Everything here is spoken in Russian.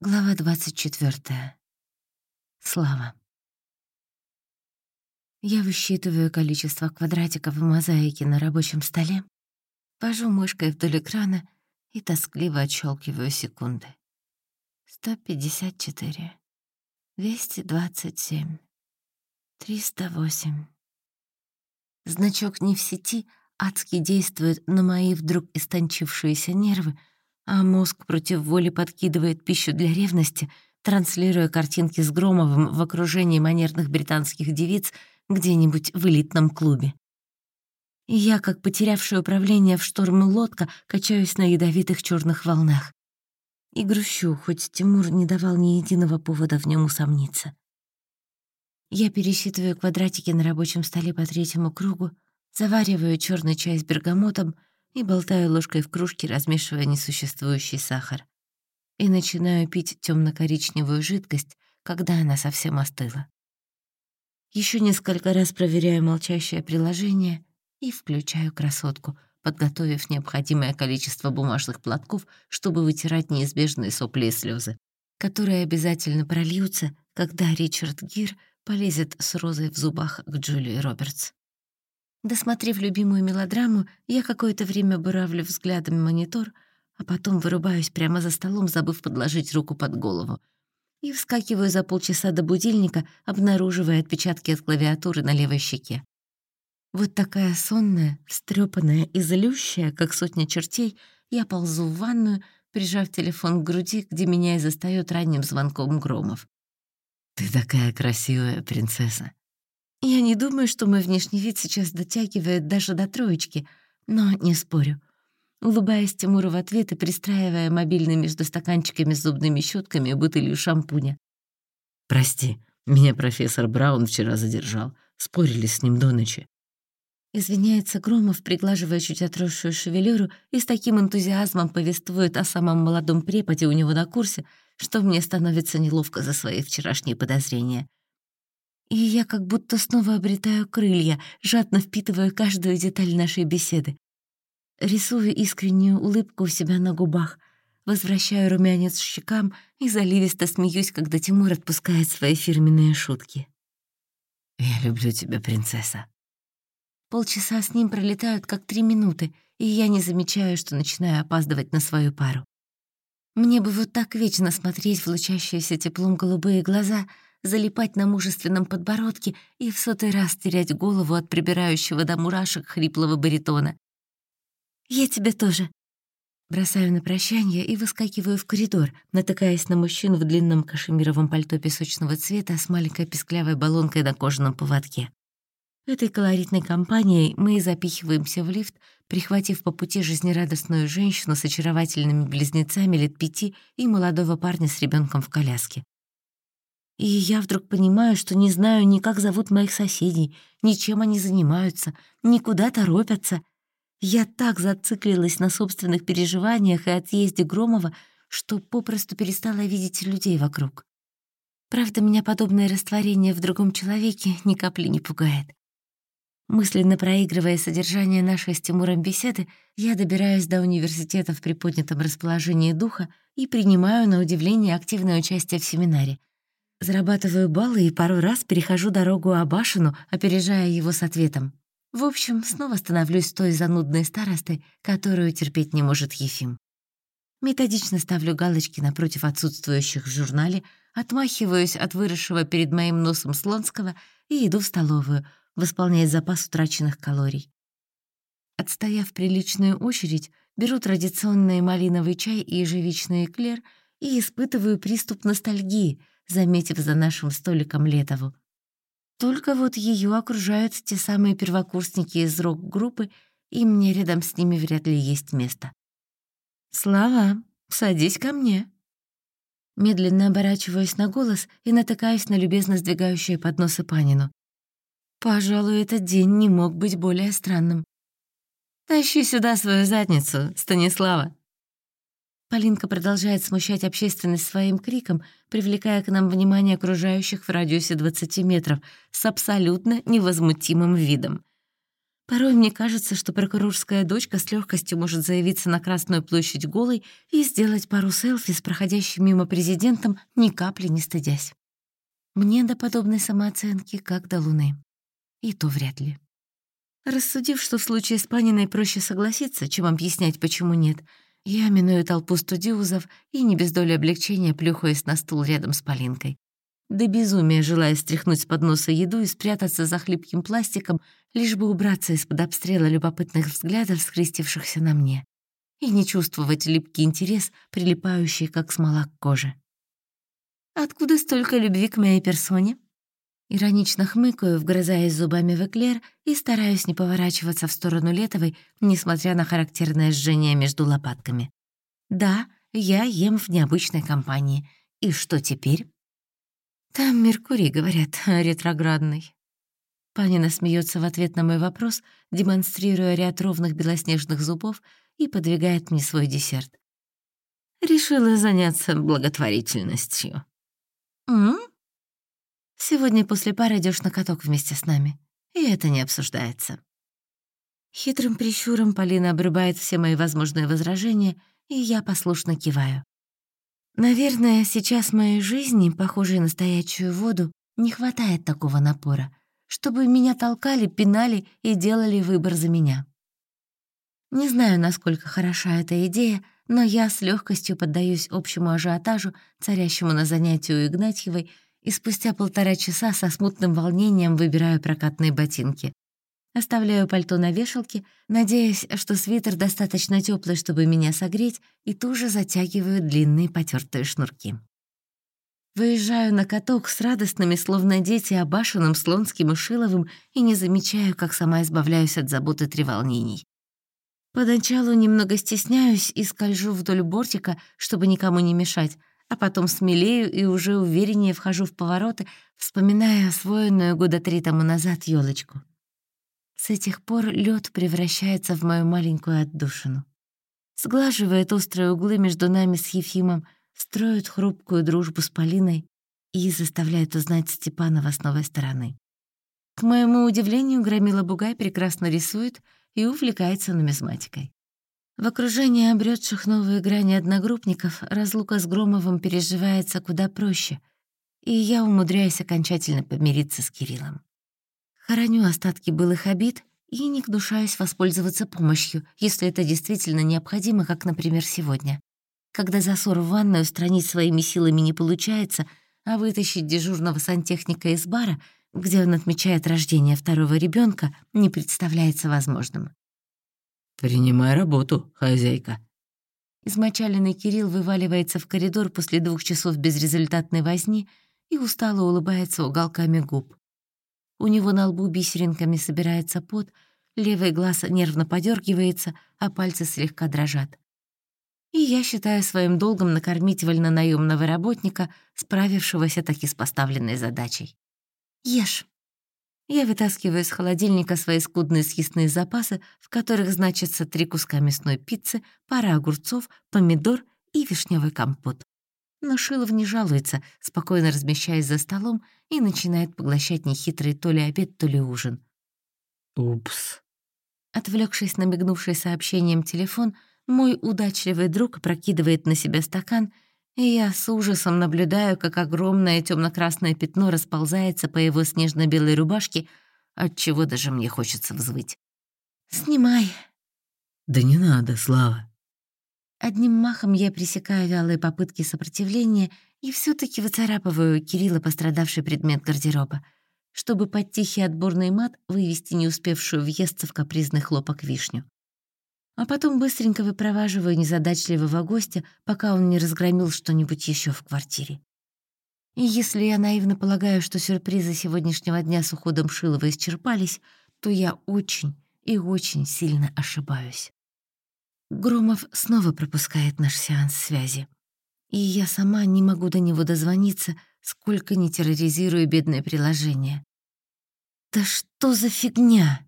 Глава 24. Слава. Я высчитываю количество квадратиков в мозаике на рабочем столе, вожу мышкой вдоль экрана и тоскливо отщелкиваю секунды. 154, 227, 308. Значок не в сети адски действует на мои вдруг истончившиеся нервы, а мозг против воли подкидывает пищу для ревности, транслируя картинки с Громовым в окружении манерных британских девиц где-нибудь в элитном клубе. Я, как потерявшая управление в шторм лодка, качаюсь на ядовитых черных волнах. И грущу, хоть Тимур не давал ни единого повода в нем усомниться. Я пересчитываю квадратики на рабочем столе по третьему кругу, завариваю черный чай с бергамотом — и болтаю ложкой в кружке, размешивая несуществующий сахар. И начинаю пить темно коричневую жидкость, когда она совсем остыла. Еще несколько раз проверяю молчащее приложение и включаю красотку, подготовив необходимое количество бумажных платков, чтобы вытирать неизбежные сопли и слезы, которые обязательно прольются, когда Ричард Гир полезет с розой в зубах к Джулии Робертс. Досмотрев любимую мелодраму, я какое-то время буравлю взглядом монитор, а потом вырубаюсь прямо за столом, забыв подложить руку под голову. И вскакиваю за полчаса до будильника, обнаруживая отпечатки от клавиатуры на левой щеке. Вот такая сонная, стрёпанная и злющая, как сотня чертей, я ползу в ванную, прижав телефон к груди, где меня и застаёт ранним звонком Громов. «Ты такая красивая, принцесса!» Я не думаю, что мой внешний вид сейчас дотягивает даже до троечки, но не спорю. Улыбаясь Тимуру в ответ и пристраивая мобильный между стаканчиками с зубными щетками и бутылью шампуня. «Прости, меня профессор Браун вчера задержал. Спорили с ним до ночи». Извиняется Громов, приглаживая чуть отросшую шевелюру и с таким энтузиазмом повествует о самом молодом преподе у него на курсе, что мне становится неловко за свои вчерашние подозрения и я как будто снова обретаю крылья, жадно впитываю каждую деталь нашей беседы. Рисую искреннюю улыбку у себя на губах, возвращаю румянец щекам и заливисто смеюсь, когда Тимур отпускает свои фирменные шутки. «Я люблю тебя, принцесса». Полчаса с ним пролетают как три минуты, и я не замечаю, что начинаю опаздывать на свою пару. Мне бы вот так вечно смотреть в лучащиеся теплом голубые глаза — залипать на мужественном подбородке и в сотый раз терять голову от прибирающего до мурашек хриплого баритона. «Я тебе тоже». Бросаю на прощание и выскакиваю в коридор, натыкаясь на мужчину в длинном кашемировом пальто песочного цвета с маленькой песклявой баллонкой на кожаном поводке. Этой колоритной компанией мы и запихиваемся в лифт, прихватив по пути жизнерадостную женщину с очаровательными близнецами лет пяти и молодого парня с ребенком в коляске. И я вдруг понимаю, что не знаю ни как зовут моих соседей, ни чем они занимаются, ни куда торопятся. Я так зациклилась на собственных переживаниях и отъезде Громова, что попросту перестала видеть людей вокруг. Правда, меня подобное растворение в другом человеке ни капли не пугает. Мысленно проигрывая содержание нашей с Тимуром беседы, я добираюсь до университета в приподнятом расположении духа и принимаю на удивление активное участие в семинаре — Зарабатываю баллы и пару раз перехожу дорогу Абашину, опережая его с ответом. В общем, снова становлюсь той занудной старостой, которую терпеть не может Ефим. Методично ставлю галочки напротив отсутствующих в журнале, отмахиваюсь от выросшего перед моим носом Слонского и иду в столовую, восполняя запас утраченных калорий. Отстояв приличную очередь, беру традиционный малиновый чай и ежевичный эклер и испытываю приступ ностальгии — заметив за нашим столиком Летову. Только вот ее окружают те самые первокурсники из рок-группы, и мне рядом с ними вряд ли есть место. «Слава, садись ко мне». Медленно оборачиваюсь на голос и натыкаюсь на любезно сдвигающие подносы Панину. Пожалуй, этот день не мог быть более странным. «Тащи сюда свою задницу, Станислава!» Полинка продолжает смущать общественность своим криком, привлекая к нам внимание окружающих в радиусе 20 метров с абсолютно невозмутимым видом. Порой мне кажется, что прокурорская дочка с легкостью может заявиться на Красную площадь голой и сделать пару селфи с проходящим мимо президентом, ни капли не стыдясь. Мне до подобной самооценки, как до Луны. И то вряд ли. Рассудив, что в случае с Паниной проще согласиться, чем объяснять, почему нет, я миную толпу студиозов и не без доли облегчения плюхаюсь на стул рядом с Полинкой. До безумия желая стряхнуть с подноса еду и спрятаться за хлипким пластиком, лишь бы убраться из-под обстрела любопытных взглядов, скрестившихся на мне, и не чувствовать липкий интерес, прилипающий, как смола к коже. «Откуда столько любви к моей персоне?» Иронично хмыкаю, вгрызаясь зубами в эклер и стараюсь не поворачиваться в сторону Летовой, несмотря на характерное жжение между лопатками. «Да, я ем в необычной компании. И что теперь?» «Там Меркурий, говорят, ретроградный». Панина смеется в ответ на мой вопрос, демонстрируя ряд ровных белоснежных зубов и подвигает мне свой десерт. «Решила заняться благотворительностью». «М? Сегодня после пары идешь на каток вместе с нами, и это не обсуждается». Хитрым прищуром Полина обрубает все мои возможные возражения, и я послушно киваю. Наверное, сейчас моей жизни, похожей на стоячую воду, не хватает такого напора, чтобы меня толкали, пинали и делали выбор за меня. Не знаю, насколько хороша эта идея, но я с легкостью поддаюсь общему ажиотажу, царящему на занятии у Игнатьевой, и спустя полтора часа со смутным волнением выбираю прокатные ботинки. Оставляю пальто на вешалке, надеясь, что свитер достаточно теплый, чтобы меня согреть, и туже затягиваю длинные потертые шнурки. Выезжаю на каток с радостными, словно дети, обашенным Слонским и Шиловым, и не замечаю, как сама избавляюсь от заботы треволнений. Поначалу немного стесняюсь и скольжу вдоль бортика, чтобы никому не мешать, а потом смелею и уже увереннее вхожу в повороты, вспоминая освоенную года три тому назад елочку. С этих пор лед превращается в мою маленькую отдушину. Сглаживает острые углы между нами с Ефимом, строит хрупкую дружбу с Полиной и заставляет узнать Степанова с новой стороны. К моему удивлению, Громила Бугай прекрасно рисует и увлекается нумизматикой. В окружении обретших новые грани одногруппников разлука с Громовым переживается куда проще, и я умудряюсь окончательно помириться с Кириллом. Хороню остатки былых обид и не гнушаюсь воспользоваться помощью, если это действительно необходимо, как, например, сегодня. Когда засор в ванной устранить своими силами не получается, а вытащить дежурного сантехника из бара, где он отмечает рождение второго ребенка, не представляется возможным. «Принимай работу, хозяйка». Измочаленный Кирилл вываливается в коридор после двух часов безрезультатной возни и устало улыбается уголками губ. У него на лбу бисеринками собирается пот, левый глаз нервно подергивается, а пальцы слегка дрожат. И я считаю своим долгом накормить вольнонаемного работника, справившегося таки с поставленной задачей. «Ешь». Я вытаскиваю из холодильника свои скудные съестные запасы, в которых значатся три куска мясной пиццы, пара огурцов, помидор и вишневый компот. Но Шилов не жалуется, спокойно размещаясь за столом и начинает поглощать нехитрый то ли обед, то ли ужин. «Упс». Отвлекшись на мигнувший сообщением телефон, мой удачливый друг прокидывает на себя стакан, и я с ужасом наблюдаю, как огромное темно красное пятно расползается по его снежно-белой рубашке, от чего даже мне хочется взвыть. «Снимай». «Да не надо, Слава». Одним махом я пресекаю вялые попытки сопротивления и все таки выцарапываю Кирилла пострадавший предмет гардероба, чтобы под тихий отборный мат вывести не успевшую въесться в капризный хлопок вишню. А потом быстренько выпроваживаю незадачливого гостя, пока он не разгромил что-нибудь еще в квартире. И если я наивно полагаю, что сюрпризы сегодняшнего дня с уходом Шилова исчерпались, то я очень и очень сильно ошибаюсь. Громов снова пропускает наш сеанс связи. И я сама не могу до него дозвониться, сколько не терроризирую бедное приложение. «Да что за фигня?»